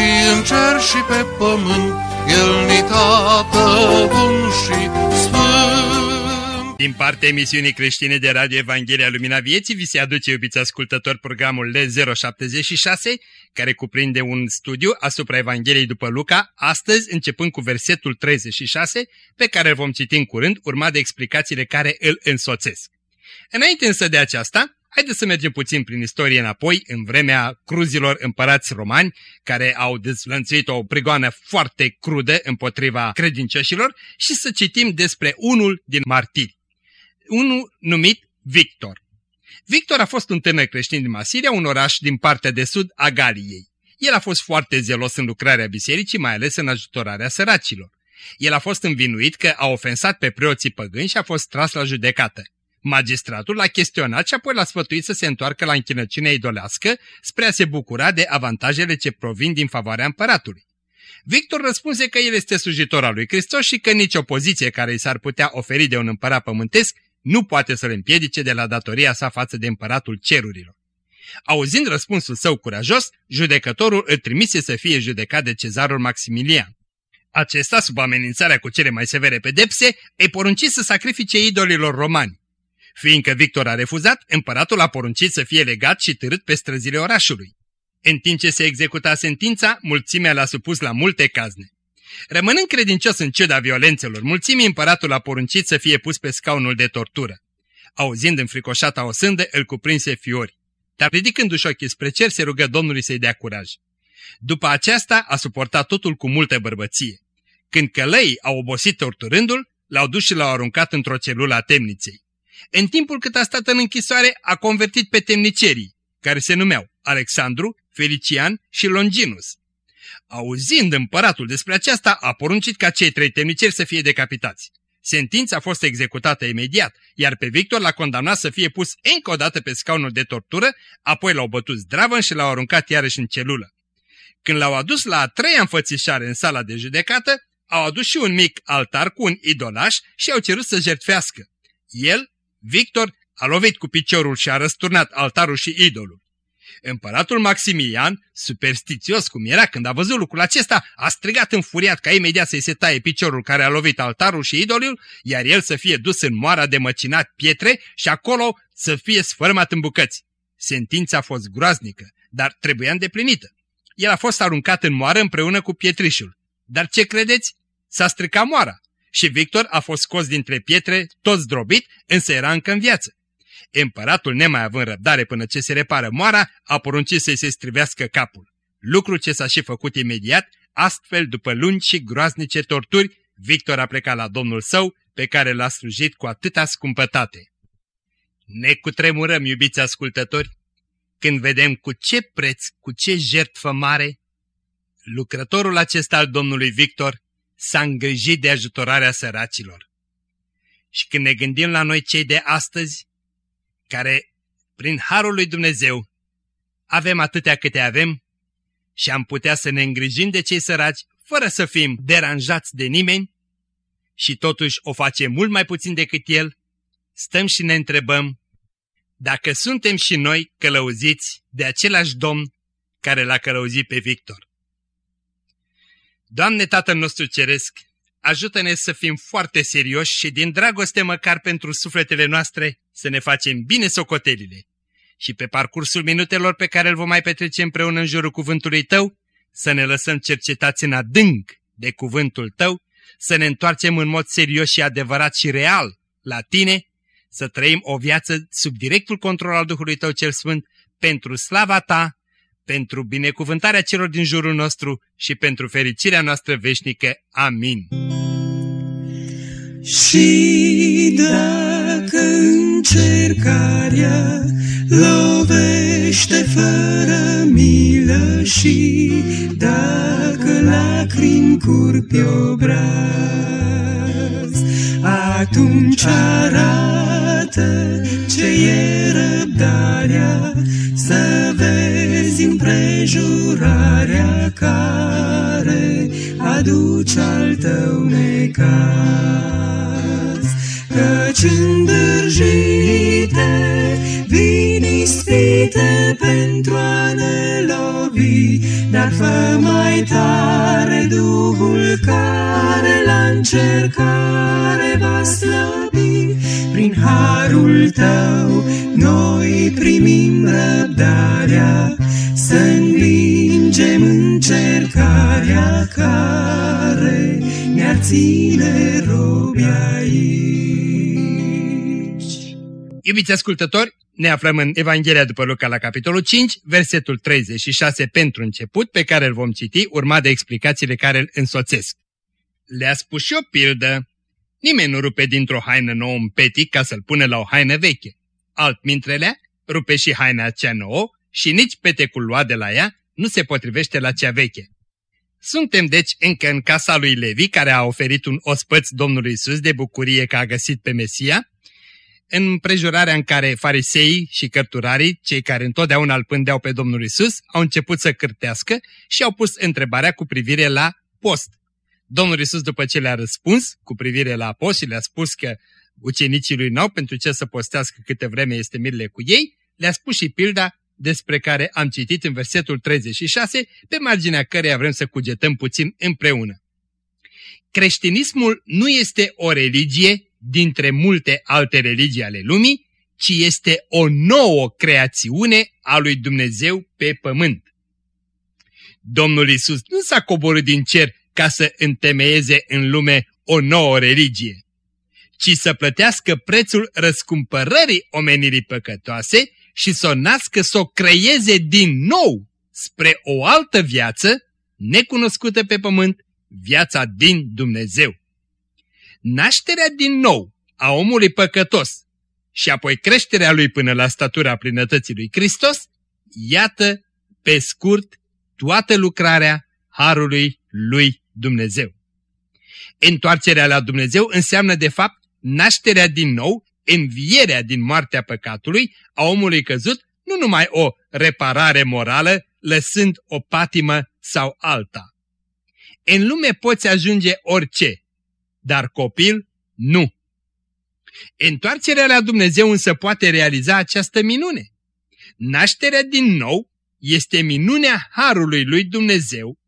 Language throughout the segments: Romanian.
și în cer și pe pământ, El ni tată bun și sfânt. Din partea emisiunii creștine de Radio Evanghelia Lumina Vieții vi se aduce, iubiți ascultători, programul L076, care cuprinde un studiu asupra Evangheliei după Luca, astăzi începând cu versetul 36, pe care îl vom citi în curând, urmat de explicațiile care îl însoțesc. Înainte însă de aceasta, Haideți să mergem puțin prin istorie înapoi, în vremea cruzilor împărați romani, care au dezlănțuit o prigoană foarte crudă împotriva credincioșilor și să citim despre unul din martiri. Unul numit Victor. Victor a fost un tânăr creștin din Masiria, un oraș din partea de sud a Galiei. El a fost foarte zelos în lucrarea bisericii, mai ales în ajutorarea săracilor. El a fost învinuit că a ofensat pe preoții păgâni și a fost tras la judecată. Magistratul l-a chestionat și apoi l-a sfătuit să se întoarcă la închinăciunea idolească spre a se bucura de avantajele ce provin din favoarea împăratului. Victor răspunse că el este slujitor al lui Hristos și că nicio poziție care i s-ar putea oferi de un împărat pământesc nu poate să-l împiedice de la datoria sa față de împăratul cerurilor. Auzind răspunsul său curajos, judecătorul îl trimise să fie judecat de cezarul Maximilian. Acesta, sub amenințarea cu cele mai severe pedepse, îi porunci să sacrifice idolilor romani. Fiindcă Victor a refuzat, împăratul a poruncit să fie legat și târât pe străzile orașului. În timp ce se executa sentința, mulțimea l-a supus la multe cazne. Rămânând credincios în ciuda violențelor, mulțimii împăratul a poruncit să fie pus pe scaunul de tortură. Auzind înfricoșata o sândă, îl cuprinse fiori. Dar ridicându-și ochii spre cer, se rugă Domnului să-i dea curaj. După aceasta, a suportat totul cu multă bărbăție. Când călăii au obosit torturându-l, l-au dus și l-au aruncat într-o celulă a temniței. În timpul cât a stat în închisoare, a convertit pe temnicerii, care se numeau Alexandru, Felician și Longinus. Auzind împăratul despre aceasta, a poruncit ca cei trei temniceri să fie decapitați. Sentința a fost executată imediat, iar pe Victor l-a condamnat să fie pus încă o dată pe scaunul de tortură, apoi l-au bătut zdravă și l-au aruncat iarăși în celulă. Când l-au adus la a treia înfățișare în sala de judecată, au adus și un mic altar cu un idolaș și au cerut să jertfească. El Victor a lovit cu piciorul și a răsturnat altarul și idolul. Împăratul Maximilian, superstițios cum era când a văzut lucrul acesta, a strigat înfuriat ca imediat să-i se taie piciorul care a lovit altarul și idolul, iar el să fie dus în moara de măcinat pietre și acolo să fie sfărmat în bucăți. Sentința a fost groaznică, dar trebuia îndeplinită. El a fost aruncat în moară împreună cu pietrișul. Dar ce credeți? S-a stricat moara și Victor a fost scos dintre pietre, tot zdrobit, însă era încă în viață. Împăratul, nemai având răbdare până ce se repară moara, a poruncit să-i se strivească capul. Lucru ce s-a și făcut imediat, astfel, după lungi și groaznice torturi, Victor a plecat la domnul său, pe care l-a slujit cu atâta scumpătate. Ne cutremurăm, iubiți ascultători, când vedem cu ce preț, cu ce jertfă mare, lucrătorul acesta al domnului Victor s-a îngrijit de ajutorarea săracilor. Și când ne gândim la noi cei de astăzi, care, prin Harul lui Dumnezeu, avem atâtea câte avem și am putea să ne îngrijim de cei săraci fără să fim deranjați de nimeni și totuși o facem mult mai puțin decât el, stăm și ne întrebăm dacă suntem și noi călăuziți de același Domn care l-a călăuzit pe Victor. Doamne Tatăl nostru Ceresc, ajută-ne să fim foarte serioși și din dragoste măcar pentru sufletele noastre să ne facem bine socotelile. Și pe parcursul minutelor pe care îl vom mai petrece împreună în jurul cuvântului Tău, să ne lăsăm cercetați în adânc de cuvântul Tău, să ne întoarcem în mod serios și adevărat și real la Tine, să trăim o viață sub directul control al Duhului Tău cel Sfânt, pentru slava Ta pentru binecuvântarea celor din jurul nostru și pentru fericirea noastră veșnică. Amin. Și dacă încercarea lovește fără milă și dacă lacrimi curg pe obraz, atunci arată ce e răbdarea, să vezi împrejurarea care aduce al tău necaz. Căci îndârjite vin ispite pentru a ne lovi, dar fă mai tare Duhul care la încercare va slăbi. Prin harul tău noi primim răbdarea, să învingem încercarea care ne-ar ține robi aici. Iubiți ascultători, ne aflăm în Evanghelia după Luca la capitolul 5, versetul 36 pentru început, pe care îl vom citi, urmat de explicațiile care îl însoțesc. Le-a spus și o pildă. Nimeni nu rupe dintr-o haină nouă un petic ca să-l pune la o haină veche. Altmintrelea, rupe și haina cea nouă și nici petecul luat de la ea nu se potrivește la cea veche. Suntem deci încă în casa lui Levi, care a oferit un ospăț Domnului Isus de bucurie că a găsit pe Mesia, în prejurarea în care fariseii și cărturarii, cei care întotdeauna îl pândeau pe Domnul Isus, au început să cârtească și au pus întrebarea cu privire la post. Domnul Isus, după ce le-a răspuns cu privire la post și le-a spus că ucenicii lui n-au pentru ce să postească câte vreme este mirile cu ei, le-a spus și pilda despre care am citit în versetul 36, pe marginea căreia vrem să cugetăm puțin împreună. Creștinismul nu este o religie dintre multe alte religii ale lumii, ci este o nouă creațiune a lui Dumnezeu pe pământ. Domnul Isus nu s-a coborât din cer ca să întemeieze în lume o nouă religie, ci să plătească prețul răscumpărării omenirii păcătoase și să o nască, să o creeze din nou spre o altă viață necunoscută pe pământ, viața din Dumnezeu. Nașterea din nou a omului păcătos și apoi creșterea lui până la statura plinătății lui Hristos, iată, pe scurt, toată lucrarea Harului lui Dumnezeu. Întoarcerea la Dumnezeu înseamnă de fapt nașterea din nou, învierea din moartea păcatului a omului căzut, nu numai o reparare morală, lăsând o patimă sau alta. În lume poți ajunge orice, dar copil nu. Întoarcerea la Dumnezeu însă poate realiza această minune. Nașterea din nou este minunea Harului lui Dumnezeu,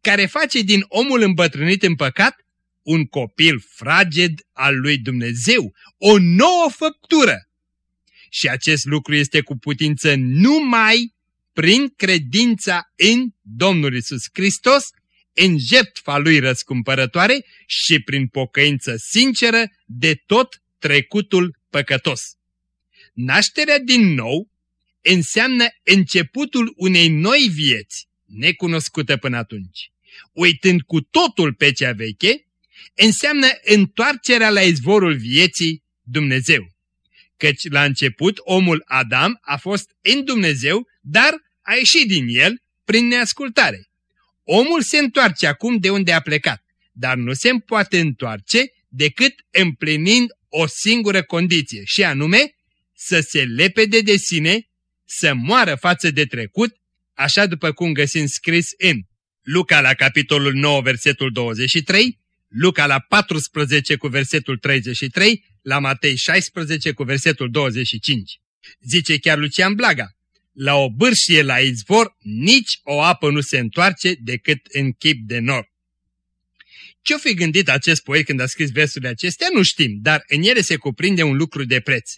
care face din omul îmbătrânit în păcat un copil fraged al lui Dumnezeu, o nouă făptură. Și acest lucru este cu putință numai prin credința în Domnul Isus Hristos, în jertfa lui răscumpărătoare și prin pocăință sinceră de tot trecutul păcătos. Nașterea din nou înseamnă începutul unei noi vieți, necunoscută până atunci. Uitând cu totul pe cea veche, înseamnă întoarcerea la izvorul vieții Dumnezeu. Căci la început omul Adam a fost în Dumnezeu, dar a ieșit din el prin neascultare. Omul se întoarce acum de unde a plecat, dar nu se poate întoarce decât împlinind o singură condiție, și anume să se lepede de sine, să moară față de trecut, așa după cum găsim scris în Luca la capitolul 9, versetul 23, Luca la 14 cu versetul 33, la Matei 16 cu versetul 25. Zice chiar Lucian Blaga, la o bârșie la izvor, nici o apă nu se întoarce decât în chip de nor. Ce-o fi gândit acest poet când a scris versurile acestea, nu știm, dar în ele se cuprinde un lucru de preț.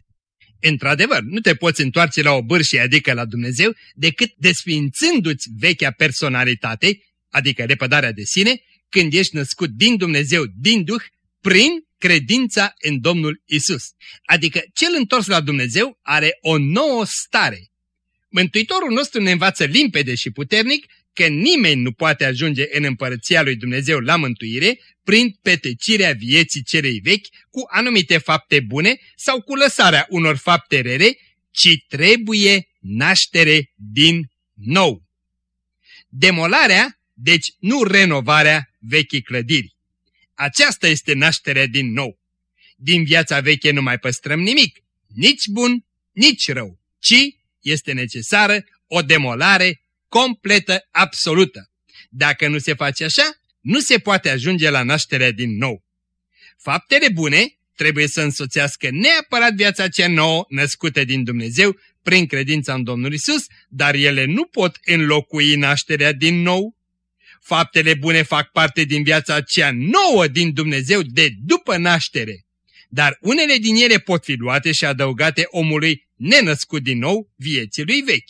Într-adevăr, nu te poți întoarce la o bârșie, adică la Dumnezeu, decât desfințându-ți vechea personalitate, adică repădarea de sine, când ești născut din Dumnezeu, din Duh, prin credința în Domnul Isus. Adică cel întors la Dumnezeu are o nouă stare, Mântuitorul nostru ne învață limpede și puternic că nimeni nu poate ajunge în împărăția lui Dumnezeu la mântuire prin petecirea vieții celei vechi cu anumite fapte bune sau cu lăsarea unor fapte rere, ci trebuie naștere din nou. Demolarea, deci nu renovarea vechii clădiri. Aceasta este nașterea din nou. Din viața veche nu mai păstrăm nimic, nici bun, nici rău, ci este necesară o demolare completă, absolută. Dacă nu se face așa, nu se poate ajunge la nașterea din nou. Faptele bune trebuie să însoțească neapărat viața cea nouă născută din Dumnezeu prin credința în Domnul Isus, dar ele nu pot înlocui nașterea din nou. Faptele bune fac parte din viața cea nouă din Dumnezeu de după naștere, dar unele din ele pot fi luate și adăugate omului nenăscut din nou vieții lui vechi.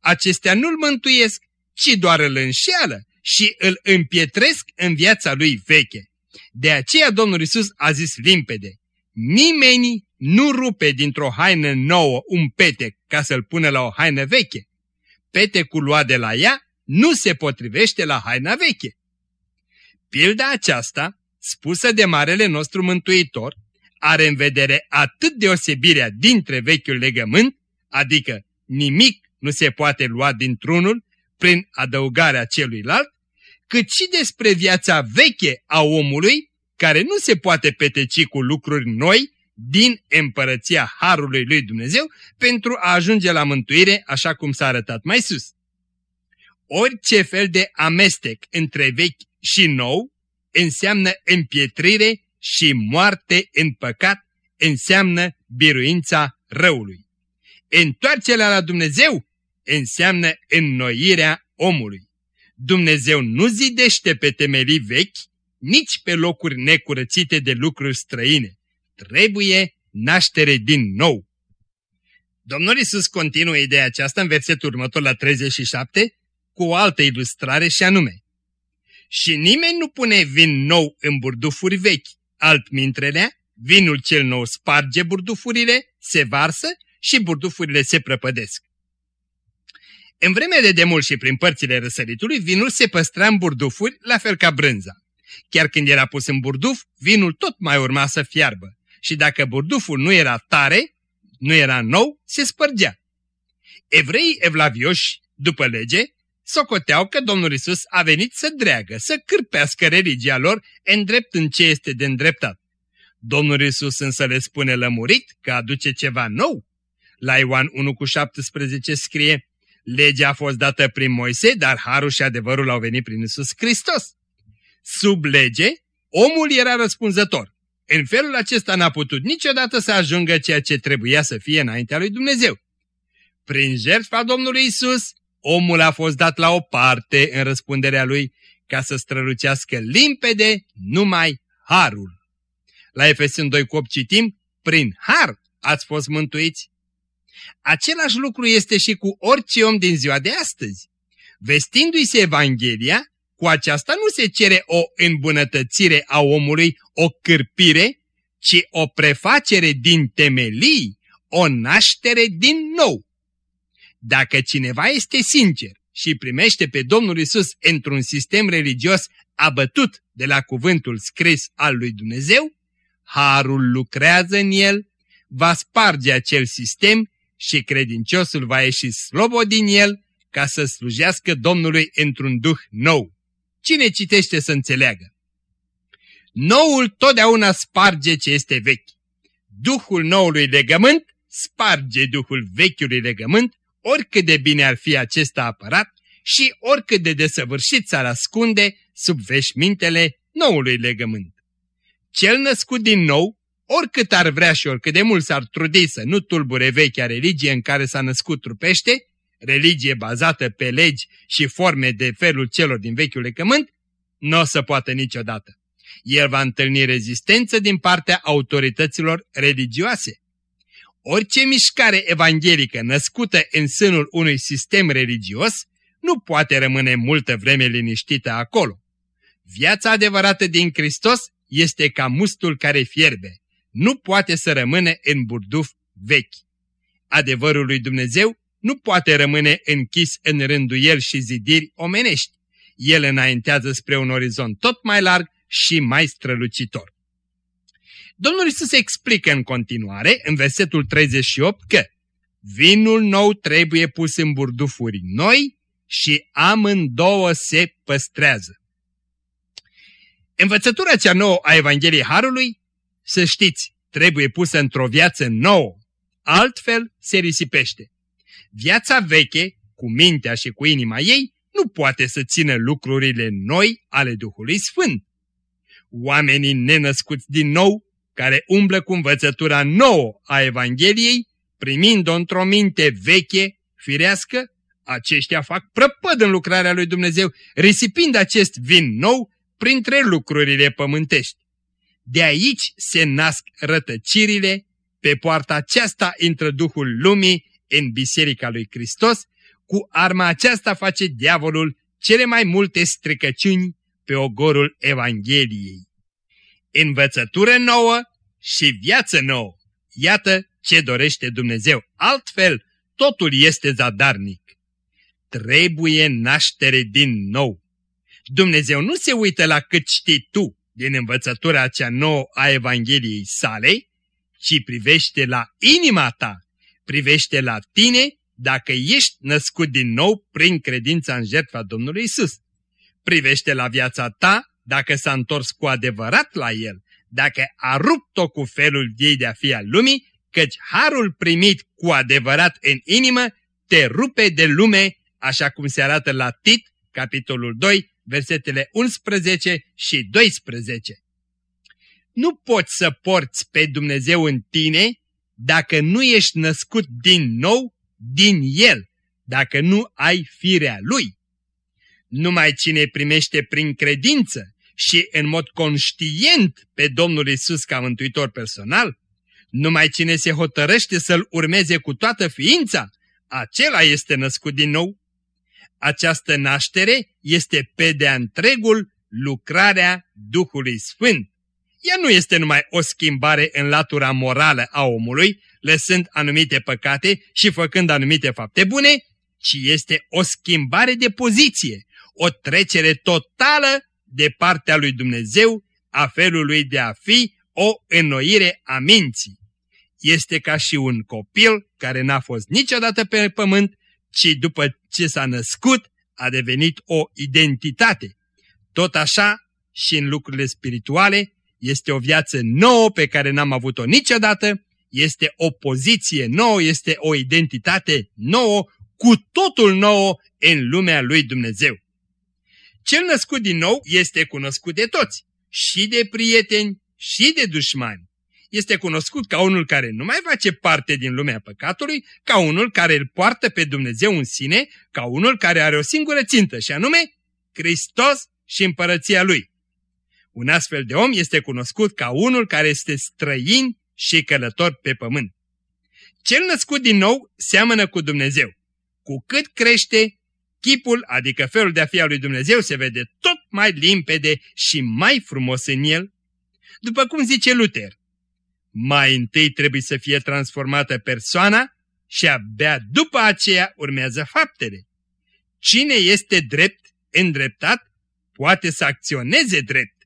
Acestea nu-l mântuiesc, ci doar îl înșeală și îl împietresc în viața lui veche. De aceea Domnul Isus a zis limpede, nimeni nu rupe dintr-o haină nouă un pete ca să-l pună la o haină veche. Petecul luat de la ea nu se potrivește la haina veche. Pilda aceasta, spusă de Marele nostru Mântuitor, are în vedere atât deosebirea dintre vechiul legământ, adică nimic nu se poate lua dintr-unul prin adăugarea celuilalt, cât și despre viața veche a omului, care nu se poate peteci cu lucruri noi din împărăția Harului lui Dumnezeu pentru a ajunge la mântuire, așa cum s-a arătat mai sus. Orice fel de amestec între vechi și nou înseamnă împietrire și moarte în păcat, înseamnă biruința răului. Întoarcerea la Dumnezeu înseamnă înnoirea omului. Dumnezeu nu zidește pe temelii vechi, nici pe locuri necurățite de lucruri străine. Trebuie naștere din nou. Domnul Isus continuă ideea aceasta în versetul următor la 37 cu o altă ilustrare și anume. Și nimeni nu pune vin nou în burdufuri vechi, altmintrelea, vinul cel nou sparge burdufurile, se varsă și burdufurile se prăpădesc. În vremea de demult și prin părțile răsăritului, vinul se păstra în burdufuri, la fel ca brânza. Chiar când era pus în burduf, vinul tot mai urma să fiarbă și dacă burduful nu era tare, nu era nou, se spărgea. Evreii evlavioși, după lege, socoteau că Domnul Isus a venit să dreagă, să cârpească religia lor, îndreptând ce este de îndreptat. Domnul Isus însă le spune lămurit că aduce ceva nou. La Ioan 1 cu 17 scrie, Legea a fost dată prin Moise, dar harul și adevărul au venit prin Isus Hristos. Sub lege, omul era răspunzător. În felul acesta n-a putut niciodată să ajungă ceea ce trebuia să fie înaintea lui Dumnezeu. Prin jertfa Domnului Isus, omul a fost dat la o parte în răspunderea lui ca să strălucească limpede numai harul. La Efesin 2 cu 8 citim, prin har ați fost mântuiți Același lucru este și cu orice om din ziua de astăzi. Vestindu-i se Evanghelia, cu aceasta nu se cere o îmbunătățire a omului, o cârpire, ci o prefacere din temelii, o naștere din nou. Dacă cineva este sincer și primește pe Domnul Isus într-un sistem religios abătut de la cuvântul scris al lui Dumnezeu, Harul lucrează în el, va sparge acel sistem și credinciosul va ieși slobod din el ca să slujească Domnului într-un duh nou. Cine citește să înțeleagă? Noul totdeauna sparge ce este vechi. Duhul noului legământ sparge duhul vechiului legământ, oricât de bine ar fi acesta apărat și oricât de desăvârșit s-ar ascunde sub veșmintele noului legământ. Cel născut din nou oricât ar vrea și oricât de mult s-ar trudi să nu tulbure vechea religie în care s-a născut trupește, religie bazată pe legi și forme de felul celor din vechiul legământ, nu o să poată niciodată. El va întâlni rezistență din partea autorităților religioase. Orice mișcare evanghelică născută în sânul unui sistem religios nu poate rămâne multă vreme liniștită acolo. Viața adevărată din Hristos este ca mustul care fierbe nu poate să rămână în burduf vechi. Adevărul lui Dumnezeu nu poate rămâne închis în rânduieli și zidiri omenești. El înaintează spre un orizont tot mai larg și mai strălucitor. Domnul Isus explică în continuare, în versetul 38, că vinul nou trebuie pus în burdufuri noi și amândouă se păstrează. Învățătura cea nouă a Evangheliei Harului, să știți, trebuie pusă într-o viață nouă, altfel se risipește. Viața veche, cu mintea și cu inima ei, nu poate să țină lucrurile noi ale Duhului Sfânt. Oamenii nenăscuți din nou, care umblă cu învățătura nouă a Evangheliei, primind-o într-o minte veche, firească, aceștia fac prăpăd în lucrarea lui Dumnezeu, risipind acest vin nou printre lucrurile pământești. De aici se nasc rătăcirile, pe poarta aceasta intră Duhul lumii în Biserica lui Hristos, cu arma aceasta face diavolul cele mai multe stricăciuni pe ogorul Evangheliei. Învățătură nouă și viață nouă. Iată ce dorește Dumnezeu. Altfel, totul este zadarnic. Trebuie naștere din nou. Dumnezeu nu se uită la cât știi tu din învățătura cea nouă a Evangheliei sale, ci privește la inima ta, privește la tine dacă ești născut din nou prin credința în jertfa Domnului Isus. Privește la viața ta dacă s-a întors cu adevărat la El, dacă a rupt-o cu felul ei de a fi al lumii, căci harul primit cu adevărat în inimă te rupe de lume, așa cum se arată la Tit, capitolul 2, versetele 11 și 12. Nu poți să porți pe Dumnezeu în tine dacă nu ești născut din nou din El, dacă nu ai firea Lui. Numai cine primește prin credință și în mod conștient pe Domnul Isus ca mântuitor personal, numai cine se hotărăște să-L urmeze cu toată ființa, acela este născut din nou. Această naștere este pe de-a întregul lucrarea Duhului Sfânt. Ea nu este numai o schimbare în latura morală a omului, lăsând anumite păcate și făcând anumite fapte bune, ci este o schimbare de poziție, o trecere totală de partea lui Dumnezeu a felului de a fi, o înnoire a minții. Este ca și un copil care n-a fost niciodată pe pământ, ci după ce s-a născut a devenit o identitate. Tot așa și în lucrurile spirituale este o viață nouă pe care n-am avut-o niciodată, este o poziție nouă, este o identitate nouă, cu totul nouă în lumea lui Dumnezeu. Cel născut din nou este cunoscut de toți, și de prieteni, și de dușmani. Este cunoscut ca unul care nu mai face parte din lumea păcatului, ca unul care îl poartă pe Dumnezeu în sine, ca unul care are o singură țintă, și anume Hristos și împărăția Lui. Un astfel de om este cunoscut ca unul care este străin și călător pe pământ. Cel născut din nou seamănă cu Dumnezeu. Cu cât crește, chipul, adică felul de a fi al lui Dumnezeu, se vede tot mai limpede și mai frumos în el. După cum zice Luther, mai întâi trebuie să fie transformată persoana și abia după aceea urmează faptele. Cine este drept, îndreptat, poate să acționeze drept.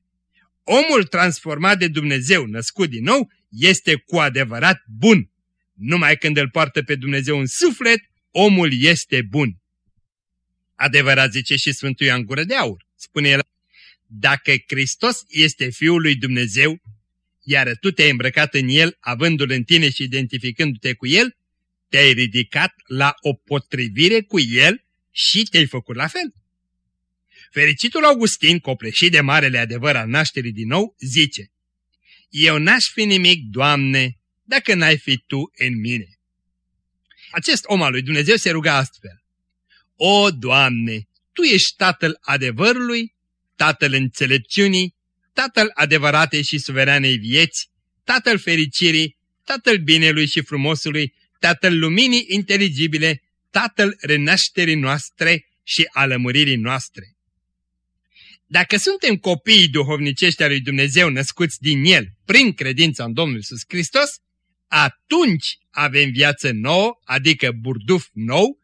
Omul transformat de Dumnezeu, născut din nou, este cu adevărat bun. Numai când îl poartă pe Dumnezeu în suflet, omul este bun. Adevărat zice și Sfântul Ioan Gură de Aur, spune el, dacă Hristos este Fiul lui Dumnezeu, iar tu te-ai îmbrăcat în El, avându-L în tine și identificându-te cu El, te-ai ridicat la o potrivire cu El și te-ai făcut la fel. Fericitul Augustin, copleșit de marele adevăr al nașterii din nou, zice Eu n-aș fi nimic, Doamne, dacă n-ai fi Tu în mine. Acest om al lui Dumnezeu se ruga astfel. O, Doamne, Tu ești Tatăl adevărului, Tatăl înțelepciunii, Tatăl adevăratei și suveranei vieți, Tatăl fericirii, Tatăl binelui și frumosului, Tatăl luminii inteligibile, Tatăl renașterii noastre și alămuririi noastre. Dacă suntem copiii duhovnicești al lui Dumnezeu născuți din El prin credința în Domnul Iisus Hristos, atunci avem viață nouă, adică burduf nou,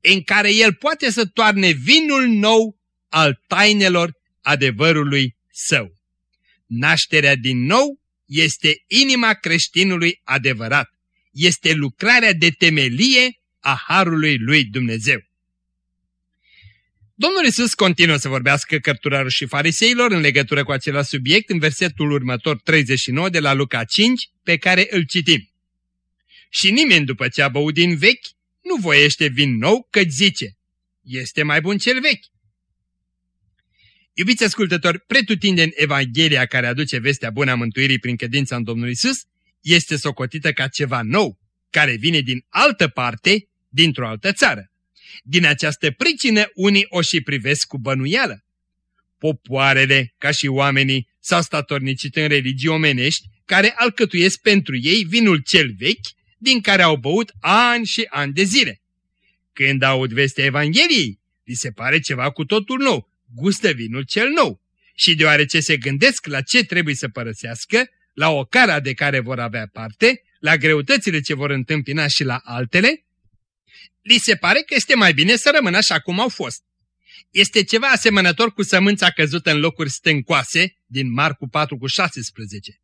în care El poate să toarne vinul nou al tainelor adevărului său. Nașterea din nou este inima creștinului adevărat. Este lucrarea de temelie a Harului lui Dumnezeu. Domnul Isus continuă să vorbească cărturarilor și fariseilor în legătură cu același subiect în versetul următor 39 de la Luca 5, pe care îl citim. Și nimeni după ce a băut din vechi nu voiește vin nou, căci zice, este mai bun cel vechi. Iubiți ascultători, pretutindeni Evanghelia care aduce vestea bună a mântuirii prin credința în Domnul Isus este socotită ca ceva nou, care vine din altă parte, dintr-o altă țară. Din această pricină unii o și privesc cu bănuială. Popoarele, ca și oamenii, s-au statornicit în religii omenești care alcătuiesc pentru ei vinul cel vechi, din care au băut ani și ani de zile. Când aud vestea Evangheliei, li se pare ceva cu totul nou, gustă vinul cel nou. Și deoarece se gândesc la ce trebuie să părăsească, la o cara de care vor avea parte, la greutățile ce vor întâmpina și la altele, li se pare că este mai bine să rămână așa cum au fost. Este ceva asemănător cu sămânța căzută în locuri stâncoase din Marcu 4 cu 16.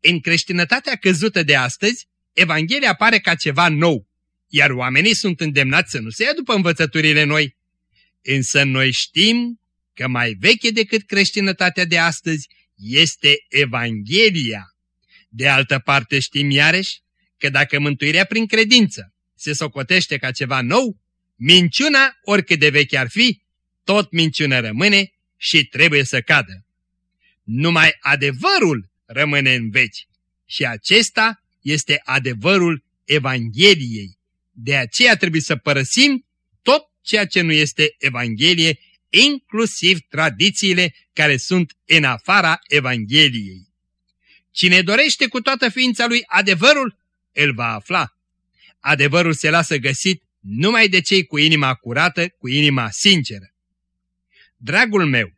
În creștinătatea căzută de astăzi, Evanghelia apare ca ceva nou, iar oamenii sunt îndemnați să nu se ia după învățăturile noi. Însă noi știm că mai veche decât creștinătatea de astăzi este Evanghelia. De altă parte știm iarăși că dacă mântuirea prin credință se socotește ca ceva nou, minciuna, oricât de veche ar fi, tot minciună rămâne și trebuie să cadă. Numai adevărul rămâne în veci și acesta este adevărul Evangheliei. De aceea trebuie să părăsim tot ceea ce nu este Evanghelie, inclusiv tradițiile care sunt în afara Evangheliei. Cine dorește cu toată ființa lui adevărul, îl va afla. Adevărul se lasă găsit numai de cei cu inima curată, cu inima sinceră. Dragul meu,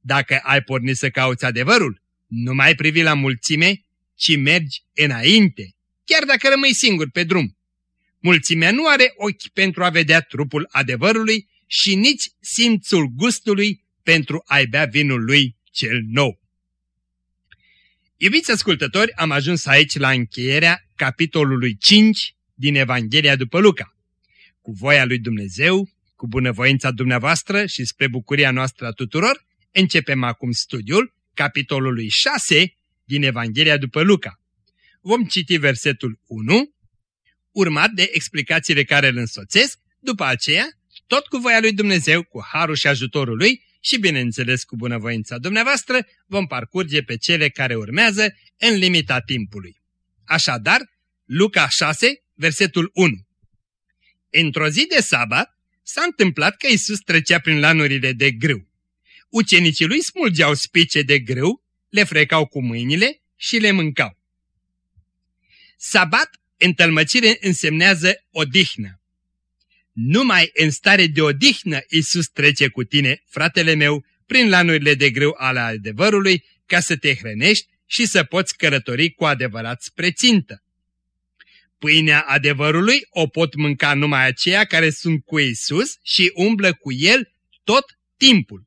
dacă ai pornit să cauți adevărul, nu mai privi la mulțime, ci mergi înainte, chiar dacă rămâi singur pe drum. Mulțimea nu are ochi pentru a vedea trupul adevărului și nici simțul gustului pentru a-i bea vinul lui cel nou. Iubiți ascultători, am ajuns aici la încheierea capitolului 5 din Evanghelia după Luca. Cu voia lui Dumnezeu, cu bunăvoința dumneavoastră și spre bucuria noastră a tuturor, începem acum studiul capitolului 6 din Evanghelia după Luca. Vom citi versetul 1, urmat de explicațiile care îl însoțesc, după aceea, tot cu voia lui Dumnezeu, cu harul și ajutorul lui și, bineînțeles, cu bunăvoința dumneavoastră, vom parcurge pe cele care urmează în limita timpului. Așadar, Luca 6, versetul 1. Într-o zi de sabat, s-a întâmplat că Isus trecea prin lanurile de grâu. Ucenicii lui smulgeau spice de grâu, le frecau cu mâinile și le mâncau. Sabat, întâlmăcire, însemnează odihnă. Numai în stare de odihnă Isus trece cu tine, fratele meu, prin lanurile de grâu ale adevărului, ca să te hrănești și să poți călători cu adevărat spre țintă. Pâinea adevărului o pot mânca numai aceia care sunt cu Isus și umblă cu El tot timpul.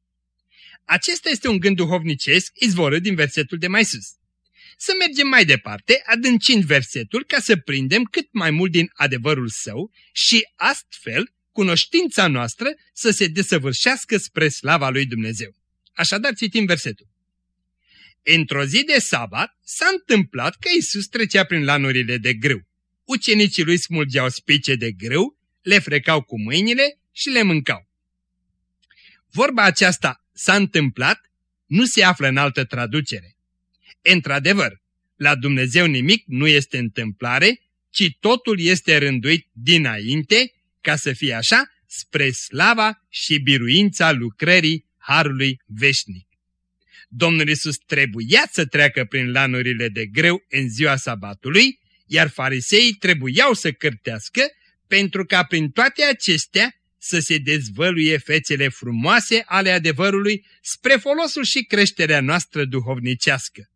Acesta este un gând duhovnicesc izvorât din versetul de mai sus. Să mergem mai departe, adâncind versetul ca să prindem cât mai mult din adevărul său și astfel cunoștința noastră să se desăvârșească spre slava lui Dumnezeu. Așadar citim versetul. Într-o zi de sabat s-a întâmplat că Isus trecea prin lanurile de grâu. Ucenicii lui smulgeau spice de grâu, le frecau cu mâinile și le mâncau. Vorba aceasta s-a întâmplat nu se află în altă traducere. Într-adevăr, la Dumnezeu nimic nu este întâmplare, ci totul este rânduit dinainte, ca să fie așa, spre slava și biruința lucrării Harului Veșnic. Domnul Isus trebuia să treacă prin lanurile de greu în ziua sabatului, iar fariseii trebuiau să cârtească pentru ca prin toate acestea să se dezvăluie fețele frumoase ale adevărului spre folosul și creșterea noastră duhovnicească.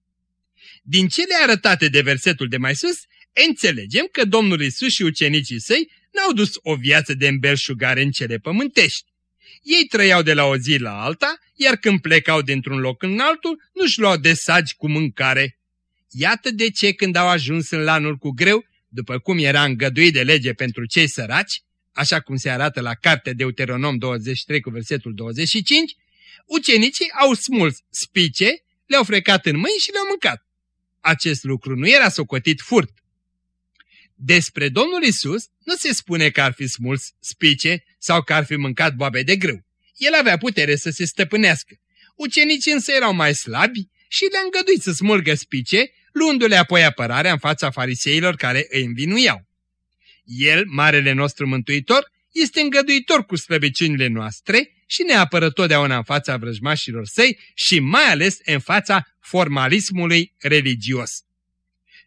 Din cele arătate de versetul de mai sus, înțelegem că Domnul Isus și ucenicii săi n-au dus o viață de îmbelșugare în cele pământești. Ei trăiau de la o zi la alta, iar când plecau dintr-un loc în altul, nu-și luau de sagi cu mâncare. Iată de ce când au ajuns în lanul cu greu, după cum era îngăduit de lege pentru cei săraci, așa cum se arată la cartea Deuteronom 23 cu versetul 25, ucenicii au smuls spice, le-au frecat în mâini și le-au mâncat. Acest lucru nu era socotit furt. Despre Domnul Isus nu se spune că ar fi smuls spice sau că ar fi mâncat boabe de grâu. El avea putere să se stăpânească. Ucenicii însă erau mai slabi și le-a îngăduit să smulgă spice, luându-le apoi apărarea în fața fariseilor care îi învinuiau. El, Marele nostru Mântuitor, este îngăduitor cu slăbiciunile noastre și ne apără totdeauna în fața vrăjmașilor săi și mai ales în fața formalismului religios.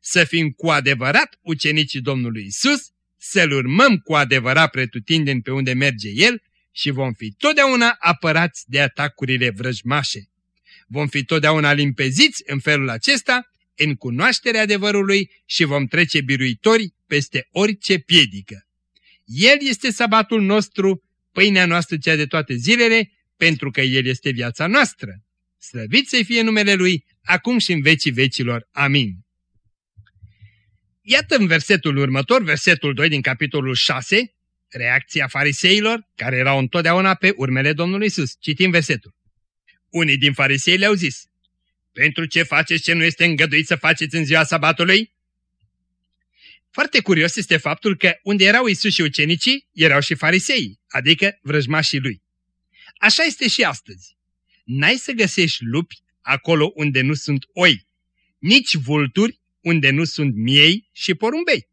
Să fim cu adevărat ucenicii Domnului Isus, să-L urmăm cu adevărat pretutindeni pe unde merge El și vom fi totdeauna apărați de atacurile vrăjmașe. Vom fi totdeauna limpeziți în felul acesta, în cunoașterea adevărului și vom trece biruitori peste orice piedică. El este sabatul nostru, pâinea noastră cea de toate zilele, pentru că El este viața noastră. Slăvit să fie numele Lui, acum și în vecii vecilor. Amin. Iată în versetul următor, versetul 2 din capitolul 6, reacția fariseilor, care erau întotdeauna pe urmele Domnului Isus. Citim versetul. Unii din farisei le-au zis, Pentru ce faceți ce nu este îngăduit să faceți în ziua sabatului? Foarte curios este faptul că unde erau Isus și ucenicii, erau și farisei, adică vrăjmașii lui. Așa este și astăzi. N-ai să găsești lupi acolo unde nu sunt oi, nici vulturi unde nu sunt miei și porumbei.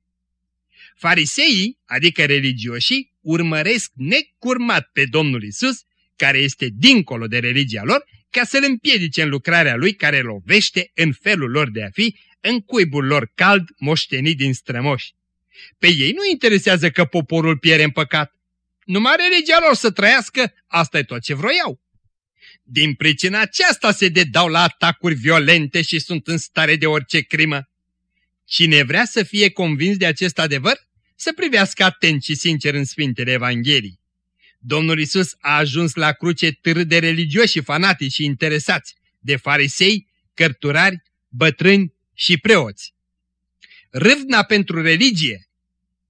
Fariseii, adică religioșii, urmăresc necurmat pe Domnul Isus, care este dincolo de religia lor, ca să-L împiedice în lucrarea Lui care lovește în felul lor de a fi, în cuibul lor cald moștenit din strămoși. Pe ei nu interesează că poporul piere în păcat. Numai religia lor să trăiască, asta e tot ce vroiau. Din pricina aceasta se dedau la atacuri violente și sunt în stare de orice crimă. Cine vrea să fie convins de acest adevăr, să privească atent și sincer în Sfintele Evangheliei. Domnul Isus a ajuns la cruce târât de religioși și fanatici și interesați, de farisei, cărturari, bătrâni și preoți. Râvna pentru religie,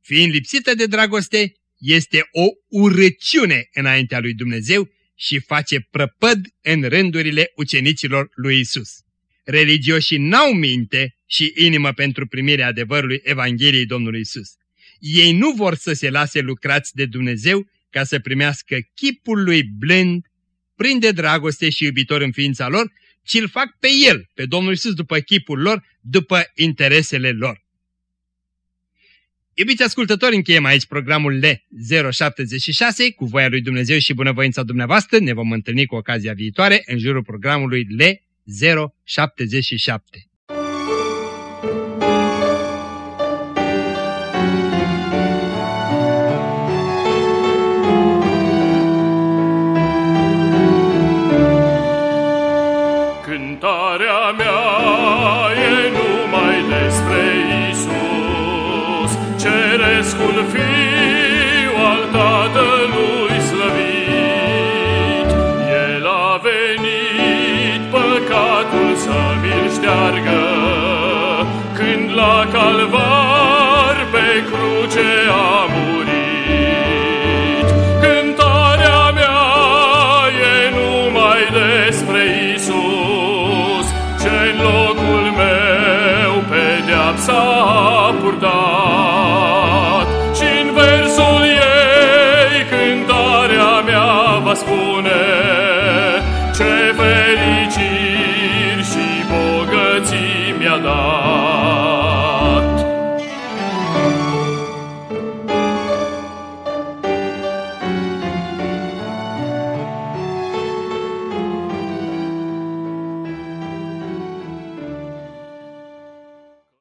fiind lipsită de dragoste, este o urăciune înaintea lui Dumnezeu și face prăpăd în rândurile ucenicilor lui Isus. Religioșii n-au minte și inimă pentru primirea adevărului Evangheliei Domnului Isus. Ei nu vor să se lase lucrați de Dumnezeu ca să primească chipul lui blând, plin de dragoste și iubitor în ființa lor, ci îl fac pe El, pe Domnul Isus, după chipul lor, după interesele lor. Iubiți ascultători, încheiem aici programul L076 cu voia lui Dumnezeu și bunăvoința dumneavoastră. Ne vom întâlni cu ocazia viitoare în jurul programului L077. salvar.